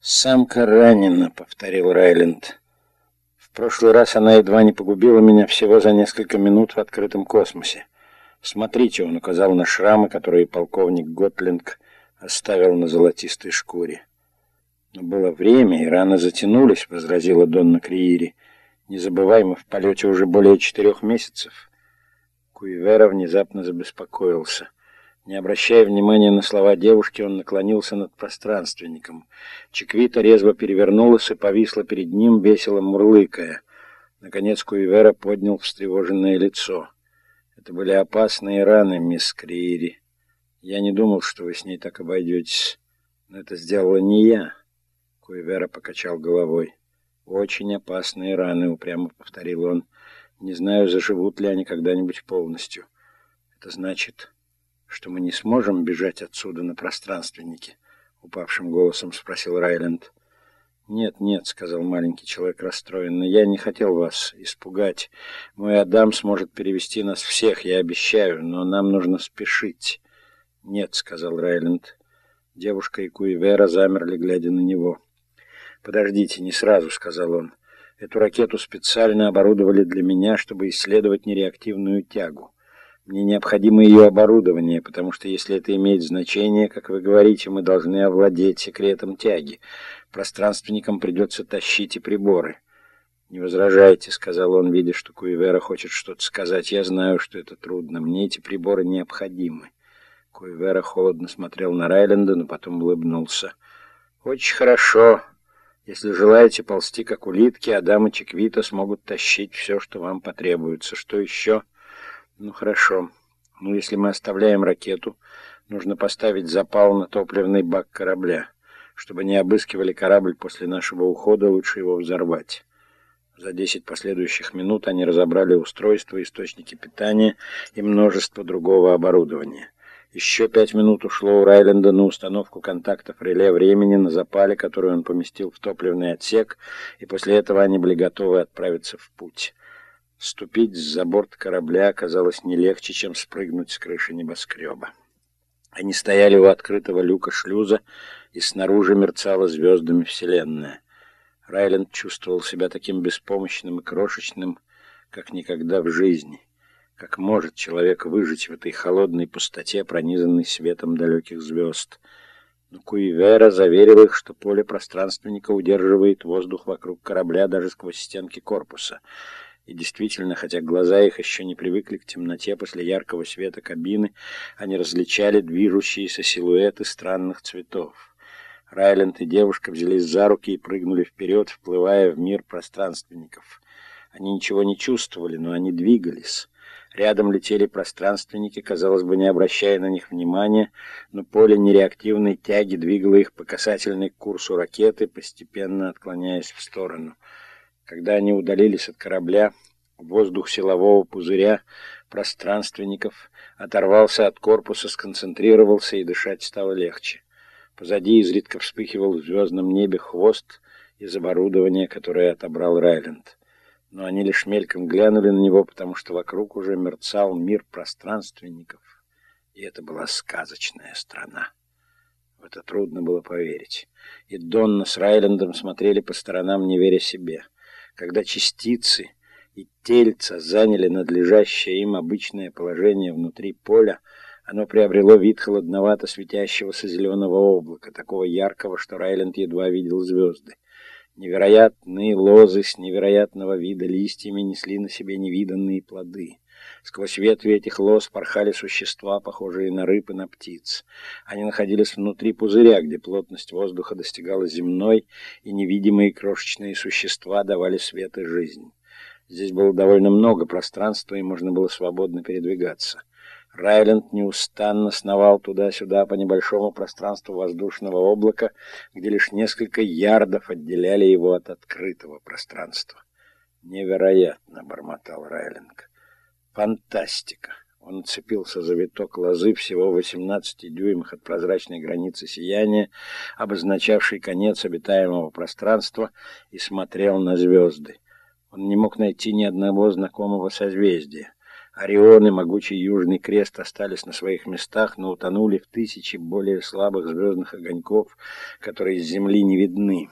«Самка ранена», — повторил Райленд. «В прошлый раз она едва не погубила меня всего за несколько минут в открытом космосе. Смотрите, он указал на шрамы, которые полковник Готлинг оставил на золотистой шкуре. Но было время, и раны затянулись, — возразила Донна Криири. Не забывай, мы в полете уже более четырех месяцев. Куивера внезапно забеспокоился. Не обращая внимания на слова девушки, он наклонился над пространственником. Чеквита резво перевернулась и повисла перед ним, весело мурлыкая. Наконец Куивера поднял встревоженное лицо. «Это были опасные раны, мисс Криири. Я не думал, что вы с ней так обойдетесь. Но это сделала не я». Куивера покачал головой. «Очень опасные раны», — упрямо повторил он. «Не знаю, заживут ли они когда-нибудь полностью. Это значит...» что мы не сможем бежать отсюда на пространственнике?» — упавшим голосом спросил Райленд. «Нет, нет», — сказал маленький человек расстроенно, — «я не хотел вас испугать. Мой Адам сможет перевести нас всех, я обещаю, но нам нужно спешить». «Нет», — сказал Райленд. Девушка и Куивера замерли, глядя на него. «Подождите, не сразу», — сказал он. «Эту ракету специально оборудовали для меня, чтобы исследовать нереактивную тягу. Мне необходимо ее оборудование, потому что если это имеет значение, как вы говорите, мы должны овладеть секретом тяги. Пространственникам придется тащить и приборы. «Не возражайте», — сказал он, видя, что Куивера хочет что-то сказать. «Я знаю, что это трудно. Мне эти приборы необходимы». Куивера холодно смотрел на Райленда, но потом улыбнулся. «Очень хорошо. Если желаете ползти, как улитки, Адам и Чеквита смогут тащить все, что вам потребуется. Что еще?» Ну хорошо. Ну если мы оставляем ракету, нужно поставить запал на топливный бак корабля. Чтобы не обыскивали корабль после нашего ухода, лучше его взорвать. За десять последующих минут они разобрали устройство, источники питания и множество другого оборудования. Еще пять минут ушло у Райленда на установку контактов реле времени на запале, который он поместил в топливный отсек, и после этого они были готовы отправиться в путь. Ступить за борт корабля оказалось не легче, чем спрыгнуть с крыши небоскреба. Они стояли у открытого люка шлюза, и снаружи мерцала звездами Вселенная. Райленд чувствовал себя таким беспомощным и крошечным, как никогда в жизни. Как может человек выжить в этой холодной пустоте, пронизанной светом далеких звезд? Но Куивера заверил их, что поле пространственника удерживает воздух вокруг корабля даже сквозь стенки корпуса — и действительно, хотя глаза их еще не привыкли к темноте после яркого света кабины, они различали движущиеся силуэты странных цветов. Райленд и девушка взялись за руки и прыгнули вперед, вплывая в мир пространственников. Они ничего не чувствовали, но они двигались. Рядом летели пространственники, казалось бы, не обращая на них внимания, но поле нереактивной тяги двигало их по касательной курсу ракеты, постепенно отклоняясь в сторону. Когда они удалились от корабля, воздух силового пузыря пространственников оторвался от корпуса, сконцентрировался, и дышать стало легче. Позади изредка вспыхивал в звездном небе хвост из оборудования, которое отобрал Райленд. Но они лишь мельком глянули на него, потому что вокруг уже мерцал мир пространственников, и это была сказочная страна. В это трудно было поверить. И Донна с Райлендом смотрели по сторонам, не веря себе — когда частицы и тельца заняли надлежащее им обычное положение внутри поля, оно приобрело вид холодновато светящегося зеленого облака, такого яркого, что Райленд едва видел звезды. Невероятные лозы с невероятного вида листьями несли на себе невиданные плоды. Сквозь ветви этих лоз порхали существа, похожие на рыб и на птиц. Они находились внутри пузыря, где плотность воздуха достигала земной, и невидимые крошечные существа давали свет и жизнь. Здесь было довольно много пространства, и можно было свободно передвигаться. Райленд неустанно сновал туда-сюда по небольшому пространству воздушного облака, где лишь несколько ярдов отделяли его от открытого пространства. «Невероятно!» — бормотал Райленд. Фантастика! Он цепился за виток лозы всего 18 дюймах от прозрачной границы сияния, обозначавшей конец обитаемого пространства, и смотрел на звезды. Он не мог найти ни одного знакомого созвездия. Орион и могучий Южный Крест остались на своих местах, но утонули в тысячи более слабых звездных огоньков, которые с Земли не видны.